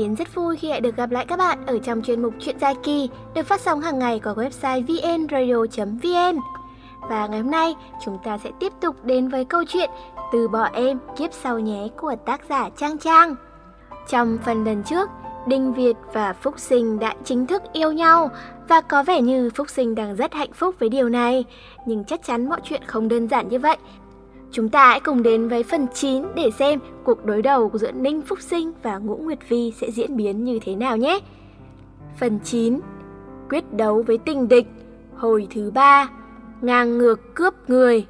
Yến rất vui khi lại được gặp lại các bạn ở trong chuyên mục Chuyện dài kỳ được phát sóng hàng ngày qua website vnradio.vn. Và ngày hôm nay chúng ta sẽ tiếp tục đến với câu chuyện Từ bỏ em kiếp sau nhé của tác giả Trang Trang. Trong phần lần trước, Đinh Việt và Phúc Sinh đã chính thức yêu nhau và có vẻ như Phúc Sinh đang rất hạnh phúc với điều này. Nhưng chắc chắn mọi chuyện không đơn giản như vậy Chúng ta hãy cùng đến với phần 9 để xem cuộc đối đầu giữa Ninh Phúc Sinh và Ngũ Nguyệt Vi sẽ diễn biến như thế nào nhé. Phần 9 Quyết đấu với tình địch, Hồi thứ 3 Ngang ngược cướp người.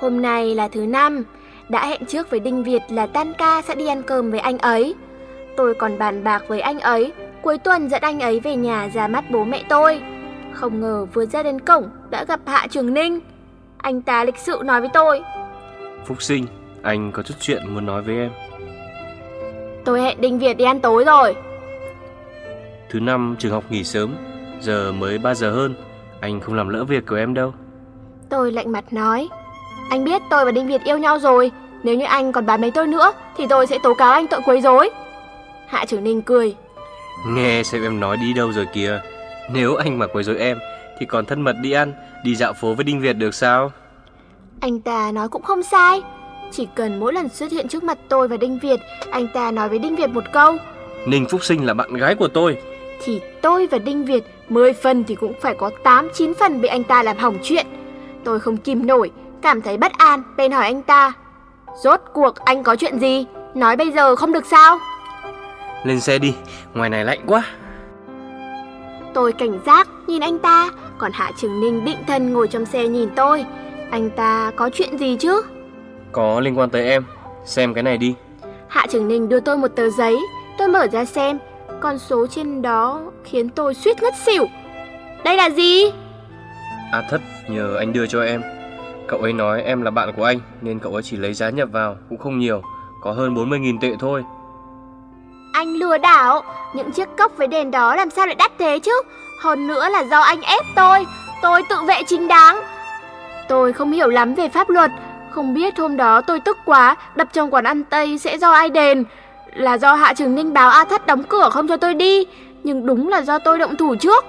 Hôm nay là thứ năm, Đã hẹn trước với Đinh Việt là tan ca sẽ đi ăn cơm với anh ấy. Tôi còn bàn bạc với anh ấy, Cuối tuần dẫn anh ấy về nhà ra mắt bố mẹ tôi. Không ngờ vừa ra đến cổng đã gặp Hạ Trường Ninh anh ta lịch sự nói với tôi. Phúc sinh, anh có chút chuyện muốn nói với em. Tôi hẹn Đinh Việt đi ăn tối rồi. Thứ năm trường học nghỉ sớm. Giờ mới 3 giờ hơn. Anh không làm lỡ việc của em đâu. Tôi lạnh mặt nói. Anh biết tôi và Đinh Việt yêu nhau rồi. Nếu như anh còn bán mấy tôi nữa Thì tôi sẽ tố cáo anh tội quấy rối. Hạ trưởng Ninh cười. Nghe xem em nói đi đâu rồi kìa. Nếu anh mà quấy rối em Thì còn thân mật đi ăn Đi dạo phố với Đinh Việt được sao? Anh ta nói cũng không sai. Chỉ cần mỗi lần xuất hiện trước mặt tôi và Đinh Việt Anh ta nói với Đinh Việt một câu. Ninh Phúc Sinh là bạn gái của tôi. Thì tôi và Đinh Việt 10 phần thì cũng phải có 8-9 phần bị anh ta làm hỏng chuyện. Tôi không kìm nổi Cảm thấy bất an Bèn hỏi anh ta Rốt cuộc anh có chuyện gì? Nói bây giờ không được sao? Lên xe đi Ngoài này lạnh quá. Tôi cảnh giác nhìn anh ta còn Hạ Trường Ninh định thần ngồi trong xe nhìn tôi. Anh ta có chuyện gì chứ? Có liên quan tới em. Xem cái này đi. Hạ Trường Ninh đưa tôi một tờ giấy. Tôi mở ra xem. Con số trên đó khiến tôi suýt ngất xỉu. Đây là gì? À thất nhờ anh đưa cho em. Cậu ấy nói em là bạn của anh Nên cậu ấy chỉ lấy giá nhập vào Cũng không nhiều. Có hơn 40.000 tệ thôi. Anh lừa đảo. Những chiếc cốc với đèn đó làm sao lại đắt thế chứ hơn nữa là do anh ép tôi. Tôi tự vệ chính đáng. Tôi không hiểu lắm về pháp luật. Không biết hôm đó tôi tức quá, Đập trong quán ăn Tây sẽ do ai đền? Là do Hạ Trường Ninh báo A Thất đóng cửa không cho tôi đi? Nhưng đúng là do tôi động thủ trước.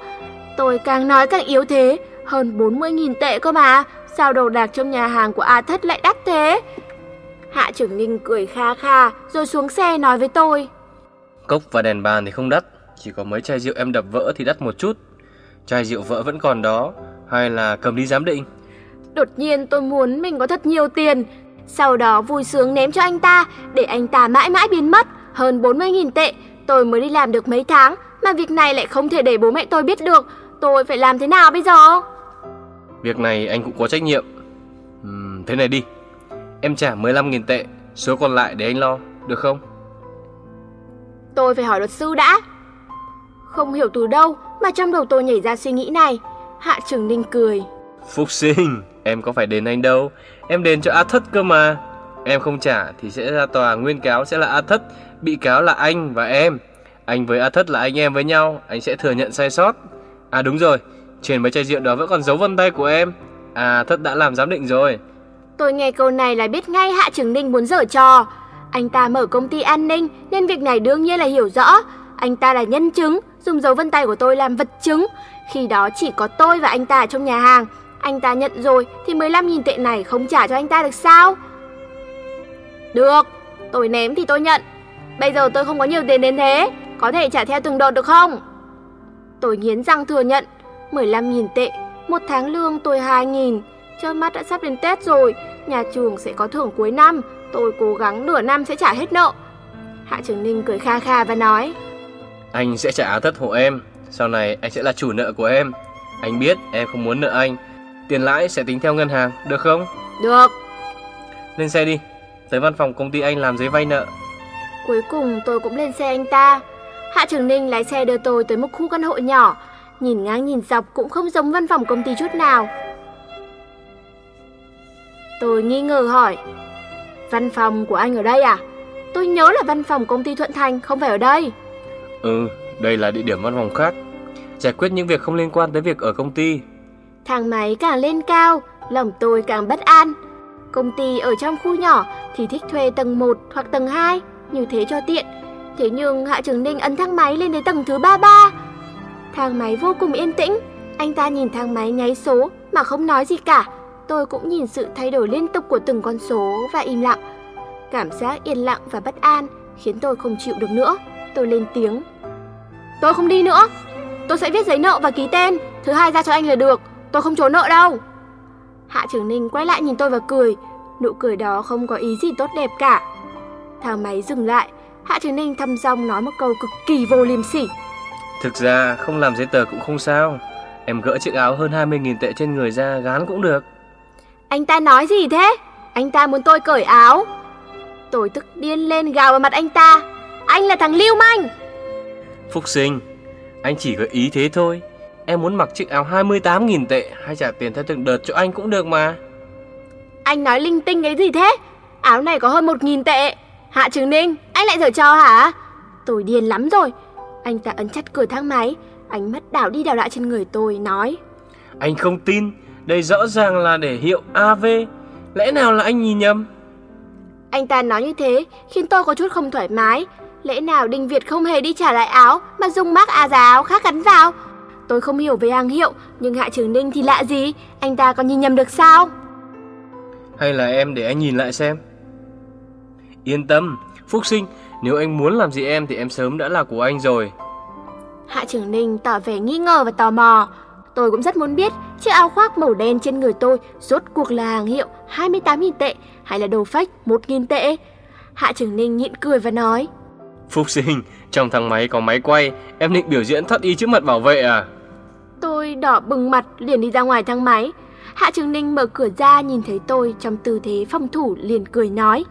Tôi càng nói càng yếu thế. Hơn 40.000 tệ cơ mà. Sao đồ đạc trong nhà hàng của A Thất lại đắt thế? Hạ Trường Ninh cười kha kha, Rồi xuống xe nói với tôi. Cốc và đèn bàn thì không đắt chỉ có mấy chai rượu em đập vỡ thì đắt một chút. Chai rượu vỡ vẫn còn đó Hay là cầm đi giám định? Đột nhiên tôi muốn mình có thật nhiều tiền. Sau đó vui sướng ném cho anh ta Để anh ta mãi mãi biến mất. Hơn 40.000 tệ Tôi mới đi làm được mấy tháng Mà việc này lại không thể để bố mẹ tôi biết được. Tôi phải làm thế nào bây giờ? Việc này anh cũng có trách nhiệm. Uhm, Thế này đi. Em trả 15.000 tệ Số còn lại để anh lo Được không? Tôi phải hỏi luật sư đã không hiểu từ đâu mà trong đầu tôi nhảy ra suy nghĩ này. Hạ Trường Ninh cười. Phúc sinh, em có phải đền anh đâu. Em đền cho A Thất cơ mà. Em không trả thì sẽ ra tòa nguyên cáo sẽ là A Thất, bị cáo là anh và em. Anh với A Thất là anh em với nhau, anh sẽ thừa nhận sai sót. À đúng rồi, trên mấy chai rượu đó vẫn còn dấu vân tay của em. À Thất đã làm giám định rồi. Tôi nghe câu này là biết ngay Hạ Trường Ninh muốn dở trò. Anh ta mở công ty an ninh nên việc này đương nhiên là hiểu rõ. Anh ta là nhân chứng, dùng dấu vân tay của tôi làm vật chứng. Khi đó chỉ có tôi và anh ta ở trong nhà hàng. Anh ta nhận rồi thì 15.000 tệ này không trả cho anh ta được sao? Được, tôi ném thì tôi nhận. Bây giờ tôi không có nhiều tiền đến thế, có thể trả theo từng đợt được không? Tôi nghiến răng thừa nhận, 15.000 tệ, một tháng lương tôi 2.000. Chớp mắt đã sắp đến Tết rồi, nhà trường sẽ có thưởng cuối năm, tôi cố gắng nửa năm sẽ trả hết nợ. Hạ Trường Ninh cười kha kha và nói, anh sẽ trả thất hộ em. Sau này anh sẽ là chủ nợ của em. Anh biết em không muốn nợ anh. Tiền lãi sẽ tính theo ngân hàng, được không? Được. Lên xe đi. Tới văn phòng công ty anh làm giấy vay nợ. Cuối cùng tôi cũng lên xe anh ta. Hạ Trường Ninh lái xe đưa tôi tới một khu căn hộ nhỏ. Nhìn ngang nhìn dọc cũng không giống văn phòng công ty chút nào. Tôi nghi ngờ hỏi Văn phòng của anh ở đây à? Tôi nhớ là văn phòng công ty Thuận Thành không phải ở đây Ừ, đây là địa điểm văn phòng khác. Giải quyết những việc không liên quan tới việc ở công ty. Thang máy càng lên cao, lòng tôi càng bất an. Công ty ở trong khu nhỏ thì thích thuê tầng 1 hoặc tầng 2, như thế cho tiện. Thế nhưng Hạ Trường Ninh ấn thang máy lên đến tầng thứ 33. Thang máy vô cùng yên tĩnh, anh ta nhìn thang máy nháy số mà không nói gì cả. Tôi cũng nhìn sự thay đổi liên tục của từng con số và im lặng. Cảm giác yên lặng và bất an khiến tôi không chịu được nữa. Tôi lên tiếng. Tôi không đi nữa. Tôi sẽ viết giấy nợ và ký tên. Thứ hai ra cho anh là được. Tôi không trốn nợ đâu. Hạ Trường Ninh quay lại nhìn tôi và cười. Nụ cười đó không có ý gì tốt đẹp cả. Thang máy dừng lại. Hạ Trường Ninh thăm dong nói một câu cực kỳ vô liêm sỉ. Thực ra không làm giấy tờ cũng không sao. Em gỡ chiếc áo hơn 20.000 tệ trên người ra gán cũng được. Anh ta nói gì thế? Anh ta muốn tôi cởi áo. Tôi tức điên lên gào vào mặt anh ta. Anh là thằng lưu manh. Phúc sinh, anh chỉ có ý thế thôi. Em muốn mặc chiếc áo 28.000 tệ hay trả tiền theo từng đợt cho anh cũng được mà. Anh nói linh tinh cái gì thế? Áo này có hơn 1.000 tệ. Hạ Trường Ninh, anh lại giở cho hả? Tôi điên lắm rồi. Anh ta ấn chặt cửa thang máy, ánh mắt đảo đi đảo lại trên người tôi, nói. Anh không tin, đây rõ ràng là để hiệu AV. Lẽ nào là anh nhìn nhầm? Anh ta nói như thế khiến tôi có chút không thoải mái. Lẽ nào Đinh Việt không hề đi trả lại áo mà dùng mác à giá áo khác gắn vào? Tôi không hiểu về hàng hiệu, nhưng Hạ Trường Ninh thì lạ gì, anh ta còn nhìn nhầm được sao? Hay là em để anh nhìn lại xem? Yên tâm, Phúc Sinh, nếu anh muốn làm gì em thì em sớm đã là của anh rồi. Hạ Trường Ninh tỏ vẻ nghi ngờ và tò mò. Tôi cũng rất muốn biết chiếc áo khoác màu đen trên người tôi rốt cuộc là hàng hiệu 28.000 tệ hay là đồ fake 1.000 tệ. Hạ Trường Ninh nhịn cười và nói. Phúc sinh, trong thang máy có máy quay, em định biểu diễn thoát y trước mặt bảo vệ à? Tôi đỏ bừng mặt liền đi ra ngoài thang máy. Hạ Trường Ninh mở cửa ra nhìn thấy tôi trong tư thế phòng thủ liền cười nói.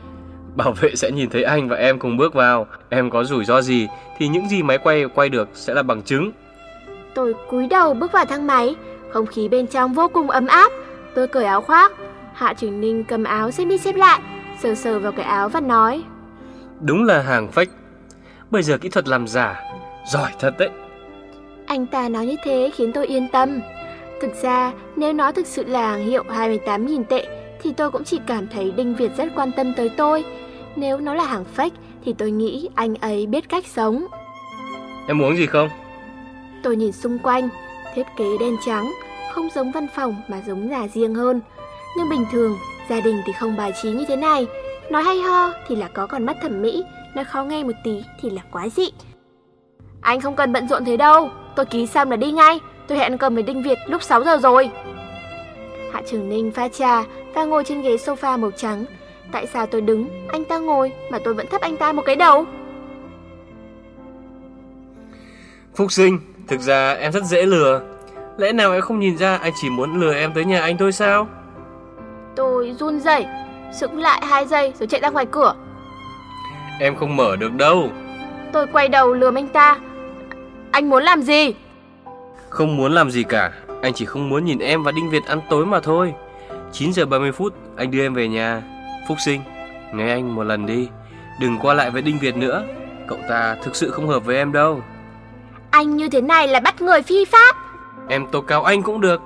Bảo vệ sẽ nhìn thấy anh và em cùng bước vào. Em có rủi ro gì thì những gì máy quay quay được sẽ là bằng chứng. Tôi cúi đầu bước vào thang máy, không khí bên trong vô cùng ấm áp. Tôi cởi áo khoác, Hạ Trường Ninh cầm áo xếp đi xếp lại, sờ sờ vào cái áo và nói. Đúng là hàng fake. Bây giờ kỹ thuật làm giả, giỏi thật đấy. Anh ta nói như thế khiến tôi yên tâm. Thực ra, nếu nó thực sự là hàng hiệu 28.000 tệ, thì tôi cũng chỉ cảm thấy Đinh Việt rất quan tâm tới tôi. Nếu nó là hàng fake, thì tôi nghĩ anh ấy biết cách sống. Em uống gì không? Tôi nhìn xung quanh, thiết kế đen trắng, không giống văn phòng mà giống nhà riêng hơn. Nhưng bình thường, gia đình thì không bài trí như thế này. Nói hay ho thì là có con mắt thẩm mỹ, nói khó nghe một tí thì là quá dị. Anh không cần bận rộn thế đâu, tôi ký xong là đi ngay, tôi hẹn cầm với Đinh Việt lúc 6 giờ rồi. Hạ Trường Ninh pha trà và ngồi trên ghế sofa màu trắng. Tại sao tôi đứng, anh ta ngồi mà tôi vẫn thấp anh ta một cái đầu? Phúc sinh, thực ra em rất dễ lừa. Lẽ nào em không nhìn ra anh chỉ muốn lừa em tới nhà anh thôi sao? Tôi run rẩy, sững lại hai giây rồi chạy ra ngoài cửa. Em không mở được đâu. Tôi quay đầu lườm anh ta. Anh muốn làm gì? Không muốn làm gì cả, anh chỉ không muốn nhìn em và Đinh Việt ăn tối mà thôi. 9 giờ 30 phút, anh đưa em về nhà. Phúc sinh, nghe anh một lần đi. Đừng qua lại với Đinh Việt nữa. Cậu ta thực sự không hợp với em đâu. Anh như thế này là bắt người phi pháp. Em tố cáo anh cũng được.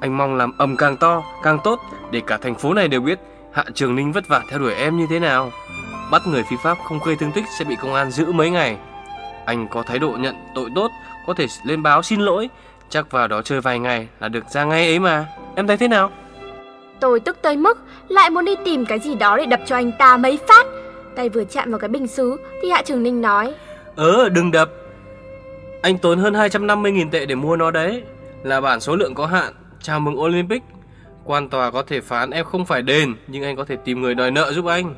Anh mong làm ầm càng to, càng tốt để cả thành phố này đều biết Hạ Trường Ninh vất vả theo đuổi em như thế nào. Bắt người phi pháp không gây thương tích sẽ bị công an giữ mấy ngày. Anh có thái độ nhận tội tốt, có thể lên báo xin lỗi, chắc vào đó chơi vài ngày là được ra ngay ấy mà. Em thấy thế nào? Tôi tức tới mức lại muốn đi tìm cái gì đó để đập cho anh ta mấy phát. Tay vừa chạm vào cái bình xứ thì Hạ Trường Ninh nói. Ờ, đừng đập. Anh tốn hơn 250.000 tệ để mua nó đấy. Là bản số lượng có hạn. Chào mừng Olympic. Quan tòa có thể phán em không phải đền, nhưng anh có thể tìm người đòi nợ giúp anh.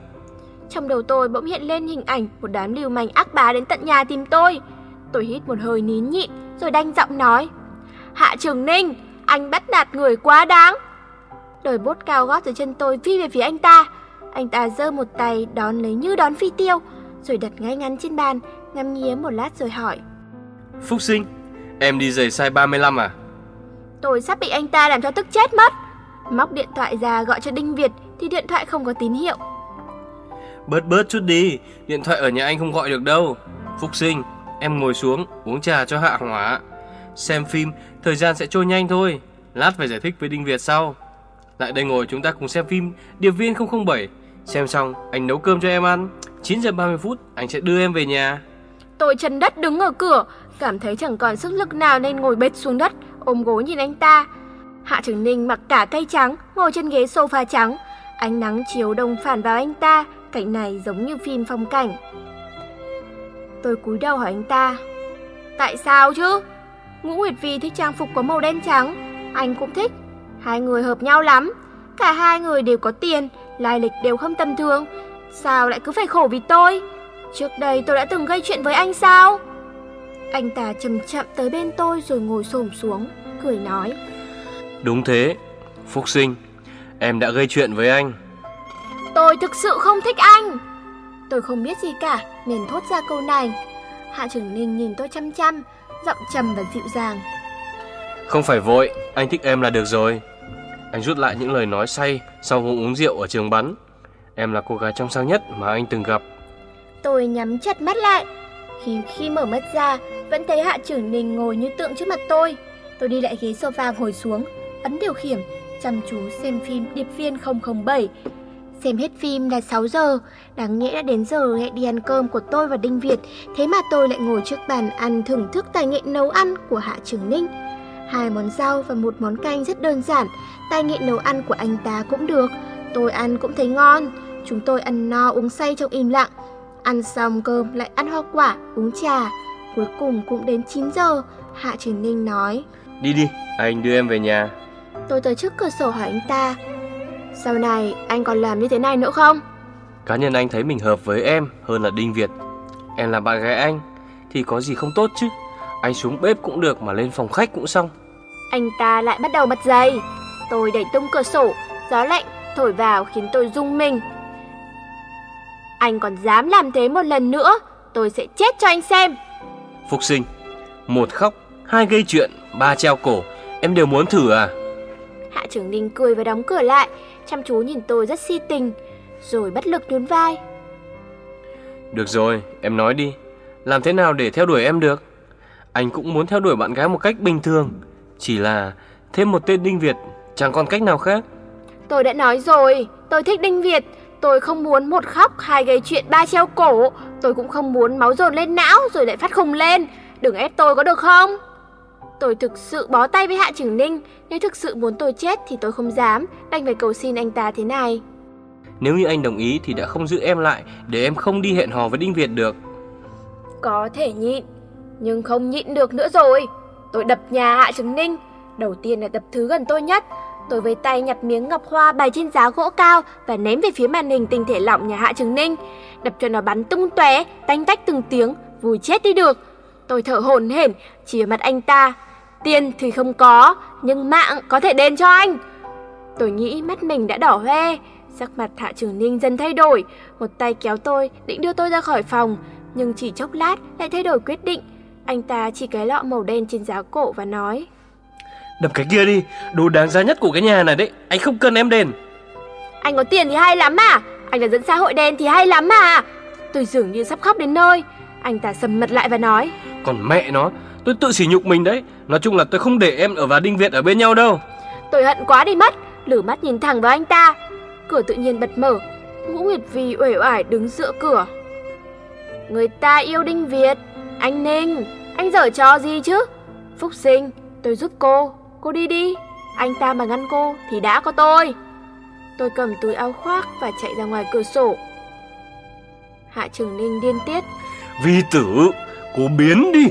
Trong đầu tôi bỗng hiện lên hình ảnh một đám lưu manh ác bá đến tận nhà tìm tôi. Tôi hít một hơi nín nhịn rồi đanh giọng nói. Hạ Trường Ninh, anh bắt nạt người quá đáng. Đôi bốt cao gót dưới chân tôi phi về phía anh ta. Anh ta giơ một tay đón lấy như đón phi tiêu, rồi đặt ngay ngắn trên bàn, ngắm nghía một lát rồi hỏi. Phúc sinh, em đi giày size 35 à? Tôi sắp bị anh ta làm cho tức chết mất. Móc điện thoại ra gọi cho Đinh Việt thì điện thoại không có tín hiệu. Bớt bớt chút đi, điện thoại ở nhà anh không gọi được đâu. Phúc sinh, em ngồi xuống, uống trà cho hạ hỏa. Xem phim, thời gian sẽ trôi nhanh thôi. Lát phải giải thích với Đinh Việt sau. Lại đây ngồi chúng ta cùng xem phim Điệp viên 007. Xem xong, anh nấu cơm cho em ăn. 9 giờ 30 phút anh sẽ đưa em về nhà. Tôi chân đất đứng ở cửa, cảm thấy chẳng còn sức lực nào nên ngồi bệt xuống đất, ôm gối nhìn anh ta. Hạ Trường Ninh mặc cả cây trắng, ngồi trên ghế sofa trắng. Ánh nắng chiếu đông phản vào anh ta, cảnh này giống như phim phong cảnh. Tôi cúi đầu hỏi anh ta, tại sao chứ? Ngũ Nguyệt Vi thích trang phục có màu đen trắng, anh cũng thích. Hai người hợp nhau lắm, cả hai người đều có tiền, lai lịch đều không tầm thường. Sao lại cứ phải khổ vì tôi? Trước đây tôi đã từng gây chuyện với anh sao? Anh ta chậm chậm tới bên tôi rồi ngồi xổm xuống, cười nói. Đúng thế, Phúc Sinh, em đã gây chuyện với anh. Tôi thực sự không thích anh. Tôi không biết gì cả nên thốt ra câu này. Hạ Trường Ninh nhìn tôi chăm chăm, giọng trầm và dịu dàng. Không phải vội, anh thích em là được rồi. Anh rút lại những lời nói say sau hôm uống rượu ở trường bắn. Em là cô gái trong sáng nhất mà anh từng gặp. Tôi nhắm chặt mắt lại. Khi khi mở mắt ra, vẫn thấy Hạ Trưởng Ninh ngồi như tượng trước mặt tôi. Tôi đi lại ghế sofa ngồi xuống, ấn điều khiển, chăm chú xem phim Điệp viên 007. Xem hết phim là 6 giờ, đáng nhẽ đã đến giờ hẹn đi ăn cơm của tôi và Đinh Việt, thế mà tôi lại ngồi trước bàn ăn thưởng thức tài nghệ nấu ăn của Hạ Trường Ninh. Hai món rau và một món canh rất đơn giản, tài nghệ nấu ăn của anh ta cũng được, tôi ăn cũng thấy ngon. Chúng tôi ăn no uống say trong im lặng, ăn xong cơm lại ăn hoa quả, uống trà. Cuối cùng cũng đến 9 giờ, Hạ Trường Ninh nói. Đi đi, anh đưa em về nhà. Tôi tới trước cửa sổ hỏi anh ta, sau này anh còn làm như thế này nữa không? Cá nhân anh thấy mình hợp với em hơn là Đinh Việt. Em là bạn gái anh thì có gì không tốt chứ. Anh xuống bếp cũng được mà lên phòng khách cũng xong. Anh ta lại bắt đầu mặt dày. Tôi đẩy tung cửa sổ, gió lạnh thổi vào khiến tôi rung mình. Anh còn dám làm thế một lần nữa, tôi sẽ chết cho anh xem. Phục sinh, một khóc, hai gây chuyện, ba treo cổ, em đều muốn thử à? Hạ trưởng Ninh cười và đóng cửa lại, chăm chú nhìn tôi rất si tình, rồi bất lực nhún vai. Được rồi, em nói đi, làm thế nào để theo đuổi em được? Anh cũng muốn theo đuổi bạn gái một cách bình thường, chỉ là thêm một tên Đinh Việt, chẳng còn cách nào khác. Tôi đã nói rồi, tôi thích Đinh Việt, tôi không muốn một khóc hai gây chuyện ba treo cổ, tôi cũng không muốn máu dồn lên não rồi lại phát khùng lên, đừng ép tôi có được không? Tôi thực sự bó tay với Hạ Trường Ninh, nếu thực sự muốn tôi chết thì tôi không dám, đành phải cầu xin anh ta thế này. Nếu như anh đồng ý thì đã không giữ em lại để em không đi hẹn hò với Đinh Việt được. Có thể nhịn, nhưng không nhịn được nữa rồi. Tôi đập nhà Hạ Trường Ninh, đầu tiên là đập thứ gần tôi nhất. Tôi với tay nhặt miếng ngọc hoa bày trên giá gỗ cao và ném về phía màn hình tinh thể lỏng nhà Hạ Trường Ninh, đập cho nó bắn tung tóe, tanh tách từng tiếng, vui chết đi được. Tôi thở hổn hển, chỉ mặt anh ta, Tiền thì không có, nhưng mạng có thể đền cho anh. Tôi nghĩ mắt mình đã đỏ hoe, sắc mặt Hạ Trường Ninh dần thay đổi, một tay kéo tôi định đưa tôi ra khỏi phòng, nhưng chỉ chốc lát lại thay đổi quyết định. Anh ta chỉ cái lọ màu đen trên giá cổ và nói: "Đập cái kia đi, đồ đáng giá nhất của cái nhà này đấy, anh không cần em đền." Anh có tiền thì hay lắm mà, anh là dẫn xã hội đen thì hay lắm mà. Tôi dường như sắp khóc đến nơi. Anh ta sầm mặt lại và nói: "Còn mẹ nó, Tôi tự sỉ nhục mình đấy Nói chung là tôi không để em ở và Đinh Việt ở bên nhau đâu. Tôi hận quá đi mất. Lử mắt nhìn thẳng vào anh ta. Cửa tự nhiên bật mở. Ngũ Nguyệt Vi uể oải đứng giữa cửa. Người ta yêu Đinh Việt Anh Ninh Anh dở trò gì chứ? Phúc sinh Tôi giúp cô. Cô đi đi. Anh ta mà ngăn cô Thì đã có tôi. Tôi cầm túi áo khoác và chạy ra ngoài cửa sổ. Hạ Trường Ninh điên tiết. Vi tử Cô biến đi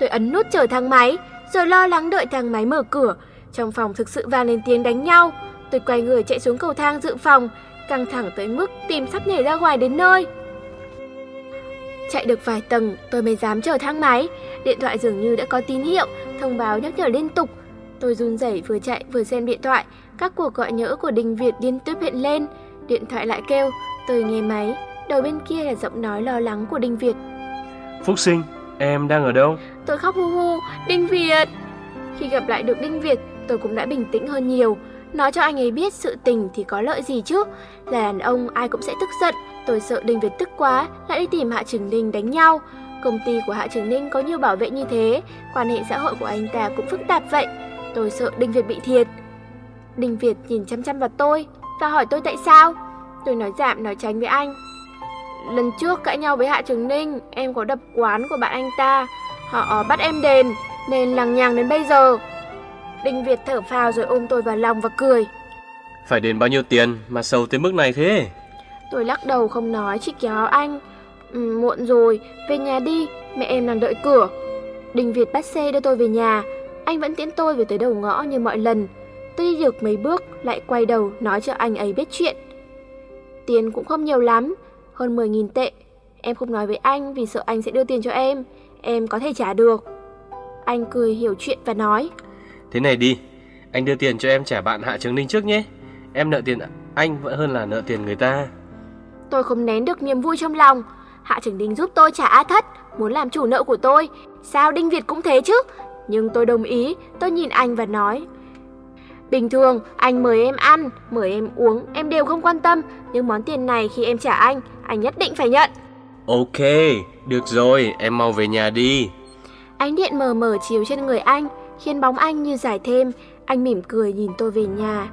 Tôi ấn nút chờ thang máy, rồi lo lắng đợi thang máy mở cửa. Trong phòng thực sự vang lên tiếng đánh nhau. Tôi quay người chạy xuống cầu thang dự phòng, căng thẳng tới mức tim sắp nhảy ra ngoài đến nơi. Chạy được vài tầng, tôi mới dám chờ thang máy. Điện thoại dường như đã có tín hiệu, thông báo nhắc nhở liên tục. Tôi run rẩy vừa chạy vừa xem điện thoại, các cuộc gọi nhỡ của Đình Việt liên tiếp hiện lên. Điện thoại lại kêu, tôi nghe máy, đầu bên kia là giọng nói lo lắng của Đinh Việt. Phúc sinh, Em đang ở đâu? Tôi khóc hu hu, Đinh Việt. Khi gặp lại được Đinh Việt, tôi cũng đã bình tĩnh hơn nhiều. Nói cho anh ấy biết sự tình thì có lợi gì chứ. Là đàn ông ai cũng sẽ tức giận. Tôi sợ Đinh Việt tức quá, lại đi tìm Hạ Trường Ninh đánh nhau. Công ty của Hạ Trường Ninh có nhiều bảo vệ như thế, quan hệ xã hội của anh ta cũng phức tạp vậy. Tôi sợ Đinh Việt bị thiệt. Đinh Việt nhìn chăm chăm vào tôi và hỏi tôi tại sao. Tôi nói giảm nói tránh với anh. lần trước cãi nhau với Hạ Trường Ninh, em có đập quán của bạn anh ta. Họ bắt em đền, nên lằng nhằng đến bây giờ. Đinh Việt thở phào rồi ôm tôi vào lòng và cười. Phải đền bao nhiêu tiền mà sầu tới mức này thế? Tôi lắc đầu không nói, chỉ kéo anh. Ừ, muộn rồi, về nhà đi, mẹ em đang đợi cửa. Đinh Việt bắt xe đưa tôi về nhà, anh vẫn tiễn tôi về tới đầu ngõ như mọi lần. Tôi đi được mấy bước, lại quay đầu nói cho anh ấy biết chuyện. Tiền cũng không nhiều lắm, hơn 10.000 tệ. Em không nói với anh vì sợ anh sẽ đưa tiền cho em, em có thể trả được. Anh cười hiểu chuyện và nói. Thế này đi, anh đưa tiền cho em trả bạn Hạ Trường Ninh trước nhé. Em nợ tiền anh vẫn hơn là nợ tiền người ta. Tôi không nén được niềm vui trong lòng. Hạ Trường Ninh giúp tôi trả A Thất, muốn làm chủ nợ của tôi. Sao Đinh Việt cũng thế chứ? Nhưng tôi đồng ý, tôi nhìn anh và nói. Bình thường, anh mời em ăn, mời em uống, em đều không quan tâm. Nhưng món tiền này khi em trả anh, anh nhất định phải nhận. Ok, được rồi, em mau về nhà đi. Ánh điện mờ mờ chiếu trên người anh, khiến bóng anh như dài thêm. Anh mỉm cười nhìn tôi về nhà.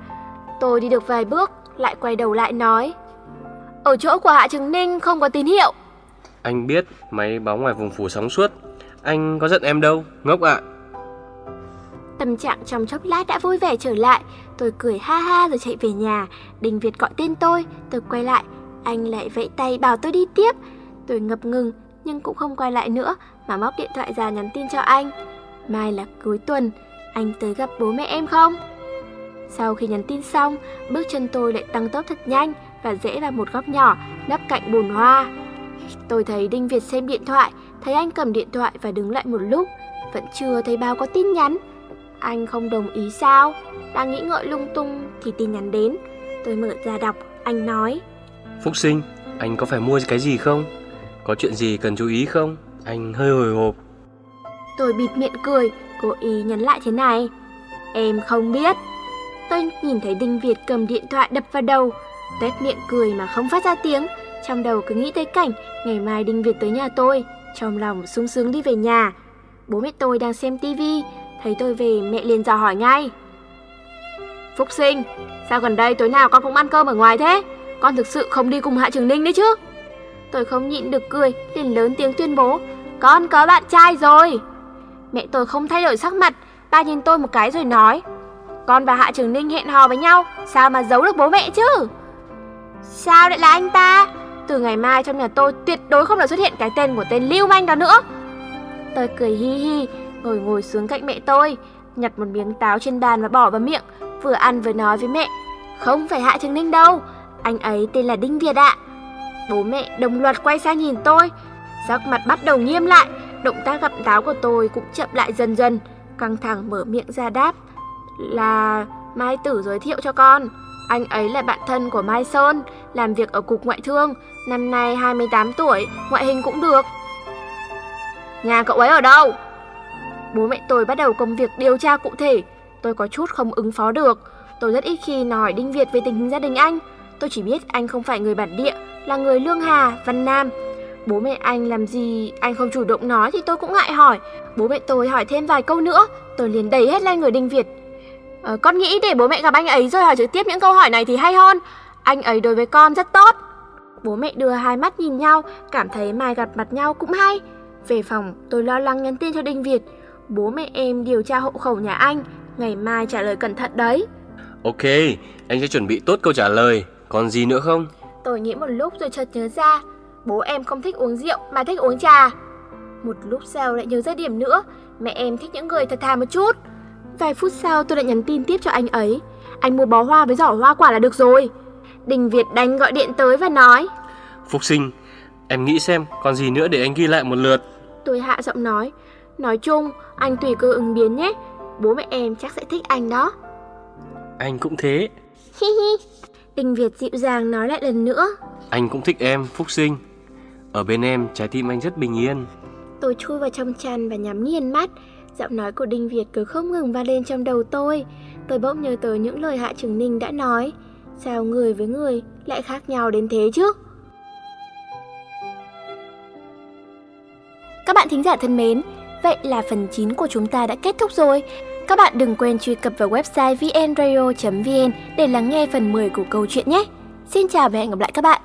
Tôi đi được vài bước, lại quay đầu lại nói. Ở chỗ của Hạ Trừng Ninh không có tín hiệu. Anh biết máy báo ngoài vùng phủ sóng suốt. Anh có giận em đâu, ngốc ạ. À. Tâm trạng trong chốc lát đã vui vẻ trở lại. Tôi cười ha ha rồi chạy về nhà. Đình Việt gọi tên tôi, tôi quay lại. Anh lại vẫy tay bảo tôi đi tiếp. Tôi ngập ngừng nhưng cũng không quay lại nữa mà móc điện thoại ra nhắn tin cho anh. Mai là cuối tuần, anh tới gặp bố mẹ em không? Sau khi nhắn tin xong, bước chân tôi lại tăng tốc thật nhanh và rẽ vào một góc nhỏ, nấp cạnh bồn hoa. Tôi thấy Đinh Việt xem điện thoại, thấy anh cầm điện thoại và đứng lại một lúc, vẫn chưa thấy báo có tin nhắn. Anh không đồng ý sao? Đang nghĩ ngợi lung tung thì tin nhắn đến. Tôi mở ra đọc, anh nói. Phúc sinh, anh có phải mua cái gì không? Có chuyện gì cần chú ý không? Anh hơi hồi hộp. Tôi bịt miệng cười, cố ý nhắn lại thế này. Em không biết. Tôi nhìn thấy Đinh Việt cầm điện thoại đập vào đầu, tét miệng cười mà không phát ra tiếng. Trong đầu cứ nghĩ tới cảnh ngày mai Đinh Việt tới nhà tôi, trong lòng sung sướng đi về nhà. Bố mẹ tôi đang xem tivi, thấy tôi về mẹ liền dò hỏi ngay. Phúc sinh, sao gần đây tối nào con cũng ăn cơm ở ngoài thế? Con thực sự không đi cùng Hạ Trường Ninh đấy chứ? Tôi không nhịn được cười, liền lớn tiếng tuyên bố, con có bạn trai rồi. Mẹ tôi không thay đổi sắc mặt, ba nhìn tôi một cái rồi nói, con và Hạ Trường Ninh hẹn hò với nhau, sao mà giấu được bố mẹ chứ? Sao lại là anh ta? Từ ngày mai trong nhà tôi tuyệt đối không được xuất hiện cái tên của tên Lưu Manh đó nữa. Tôi cười hi hi, ngồi ngồi xuống cạnh mẹ tôi, nhặt một miếng táo trên bàn và bỏ vào miệng, vừa ăn vừa nói với mẹ. Không phải Hạ Trường Ninh đâu, anh ấy tên là Đinh Việt ạ. Bố mẹ đồng loạt quay sang nhìn tôi, sắc mặt bắt đầu nghiêm lại, động tác gặm táo của tôi cũng chậm lại dần dần, căng thẳng mở miệng ra đáp là Mai Tử giới thiệu cho con. Anh ấy là bạn thân của Mai Sơn, làm việc ở cục ngoại thương, năm nay 28 tuổi, ngoại hình cũng được. Nhà cậu ấy ở đâu? Bố mẹ tôi bắt đầu công việc điều tra cụ thể, tôi có chút không ứng phó được. Tôi rất ít khi nói Đinh Việt về tình hình gia đình anh. Tôi chỉ biết anh không phải người bản địa, là người Lương Hà, Văn Nam. Bố mẹ anh làm gì anh không chủ động nói thì tôi cũng ngại hỏi. Bố mẹ tôi hỏi thêm vài câu nữa, tôi liền đẩy hết lên người Đinh Việt. Ờ, con nghĩ để bố mẹ gặp anh ấy rồi hỏi trực tiếp những câu hỏi này thì hay hơn. Anh ấy đối với con rất tốt. Bố mẹ đưa hai mắt nhìn nhau, cảm thấy mai gặp mặt nhau cũng hay. Về phòng, tôi lo lắng nhắn tin cho Đinh Việt. Bố mẹ em điều tra hộ khẩu nhà anh, ngày mai trả lời cẩn thận đấy. Ok, anh sẽ chuẩn bị tốt câu trả lời. Còn gì nữa không? Tôi nghĩ một lúc rồi chợt nhớ ra, bố em không thích uống rượu mà thích uống trà. Một lúc sau lại nhớ ra điểm nữa, mẹ em thích những người thật thà một chút. Vài phút sau tôi lại nhắn tin tiếp cho anh ấy. Anh mua bó hoa với giỏ hoa quả là được rồi. Đình Việt đánh gọi điện tới và nói. Phục sinh, em nghĩ xem còn gì nữa để anh ghi lại một lượt. Tôi hạ giọng nói. Nói chung, anh tùy cơ ứng biến nhé. Bố mẹ em chắc sẽ thích anh đó. Anh cũng thế. Hi hi. Đình Việt dịu dàng nói lại lần nữa. Anh cũng thích em, Phúc Sinh. Ở bên em, trái tim anh rất bình yên. Tôi chui vào trong chăn và nhắm nghiền mắt. Giọng nói của Đinh Việt cứ không ngừng vang lên trong đầu tôi. Tôi bỗng nhớ tới những lời Hạ Trường Ninh đã nói. Sao người với người lại khác nhau đến thế chứ? Các bạn thính giả thân mến, vậy là phần 9 của chúng ta đã kết thúc rồi. Các bạn đừng quên truy cập vào website vnradio.vn để lắng nghe phần 10 của câu chuyện nhé. Xin chào và hẹn gặp lại các bạn.